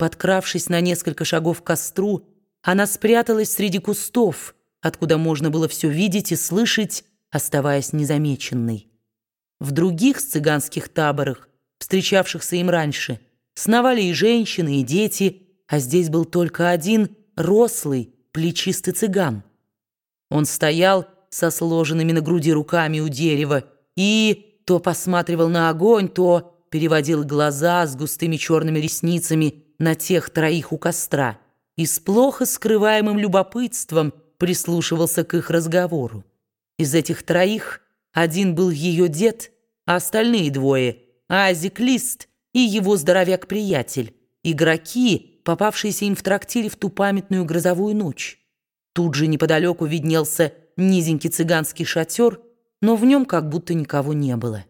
Подкравшись на несколько шагов к костру, она спряталась среди кустов, откуда можно было все видеть и слышать, оставаясь незамеченной. В других цыганских таборах, встречавшихся им раньше, сновали и женщины, и дети, а здесь был только один рослый, плечистый цыган. Он стоял со сложенными на груди руками у дерева и то посматривал на огонь, то переводил глаза с густыми черными ресницами на тех троих у костра и с плохо скрываемым любопытством прислушивался к их разговору. Из этих троих один был ее дед, а остальные двое — Азик Лист и его здоровяк-приятель, игроки, попавшиеся им в трактире в ту памятную грозовую ночь. Тут же неподалеку виднелся низенький цыганский шатер, но в нем как будто никого не было.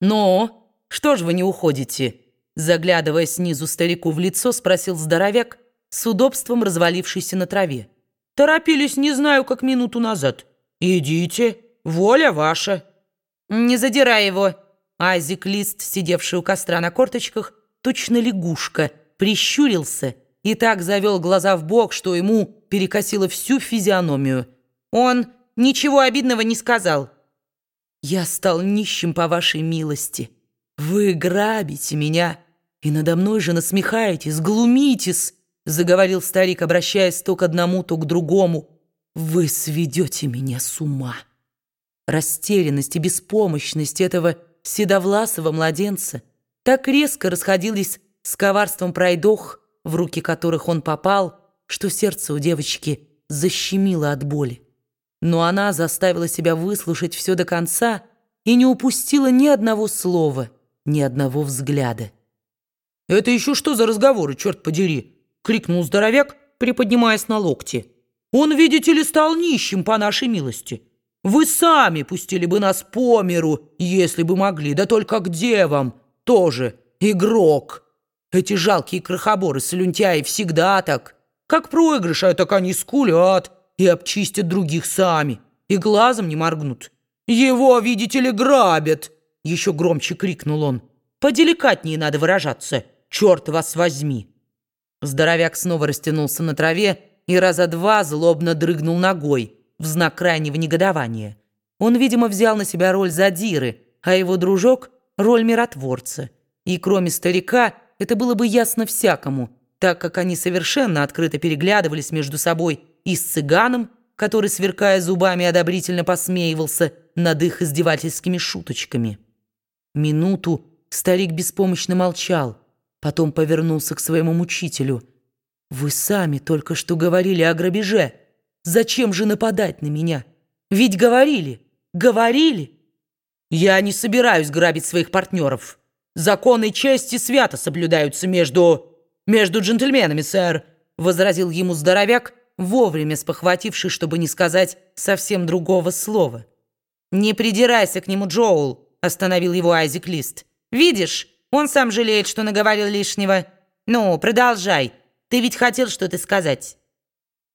«Но, что ж вы не уходите?» Заглядывая снизу старику в лицо, спросил здоровяк, с удобством развалившийся на траве. «Торопились, не знаю, как минуту назад. Идите, воля ваша». «Не задирай его!» Азик Лист, сидевший у костра на корточках, точно лягушка, прищурился и так завел глаза в бок, что ему перекосило всю физиономию. Он ничего обидного не сказал. «Я стал нищим по вашей милости. Вы грабите меня, и надо мной же насмехаетесь, глумитесь», заговорил старик, обращаясь то к одному, то к другому. «Вы сведете меня с ума». Растерянность и беспомощность этого седовласого младенца так резко расходились с коварством пройдох, в руки которых он попал, что сердце у девочки защемило от боли но она заставила себя выслушать все до конца и не упустила ни одного слова, ни одного взгляда. «Это еще что за разговоры, черт подери?» — крикнул здоровяк, приподнимаясь на локти. «Он, видите ли, стал нищим по нашей милости. Вы сами пустили бы нас по миру, если бы могли, да только где вам? Тоже игрок. Эти жалкие крохоборы-слюнтяи всегда так. Как проигрыш, так они скулят» и обчистят других сами, и глазом не моргнут. «Его, видите ли, грабят!» Еще громче крикнул он. «Поделикатнее надо выражаться, черт вас возьми!» Здоровяк снова растянулся на траве и раза два злобно дрыгнул ногой в знак крайнего негодования. Он, видимо, взял на себя роль задиры, а его дружок — роль миротворца. И кроме старика это было бы ясно всякому, так как они совершенно открыто переглядывались между собой и с цыганом, который, сверкая зубами, одобрительно посмеивался над их издевательскими шуточками. Минуту старик беспомощно молчал, потом повернулся к своему мучителю. «Вы сами только что говорили о грабеже. Зачем же нападать на меня? Ведь говорили, говорили!» «Я не собираюсь грабить своих партнеров. Законы чести свято соблюдаются между... между джентльменами, сэр», — возразил ему здоровяк, вовремя спохватившись, чтобы не сказать совсем другого слова. «Не придирайся к нему, Джоул», — остановил его Айзек Лист. «Видишь, он сам жалеет, что наговорил лишнего. Ну, продолжай. Ты ведь хотел что-то сказать».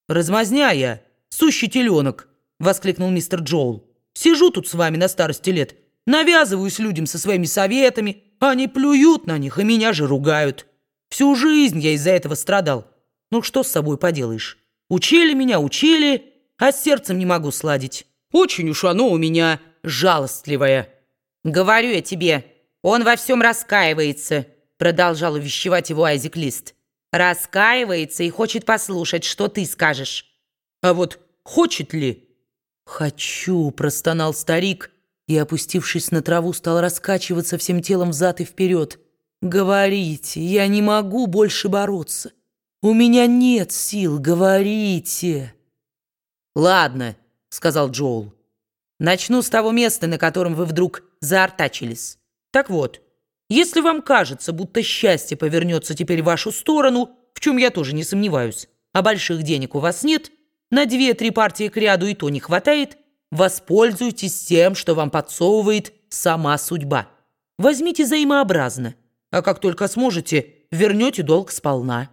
«Размазня я, сущий теленок», — воскликнул мистер Джоул. «Сижу тут с вами на старости лет, навязываюсь людям со своими советами, они плюют на них и меня же ругают. Всю жизнь я из-за этого страдал. Ну что с собой поделаешь?» Учили меня, учили, а с сердцем не могу сладить. Очень уж оно у меня жалостливое. Говорю я тебе, он во всем раскаивается, продолжал увещевать его Айзек Лист. Раскаивается и хочет послушать, что ты скажешь. А вот хочет ли? Хочу, простонал старик и, опустившись на траву, стал раскачиваться всем телом взад и вперед. Говорите, я не могу больше бороться. «У меня нет сил, говорите!» «Ладно», — сказал Джоул. «Начну с того места, на котором вы вдруг заортачились. Так вот, если вам кажется, будто счастье повернется теперь в вашу сторону, в чем я тоже не сомневаюсь, а больших денег у вас нет, на две-три партии к ряду и то не хватает, воспользуйтесь тем, что вам подсовывает сама судьба. Возьмите взаимообразно, а как только сможете, вернете долг сполна».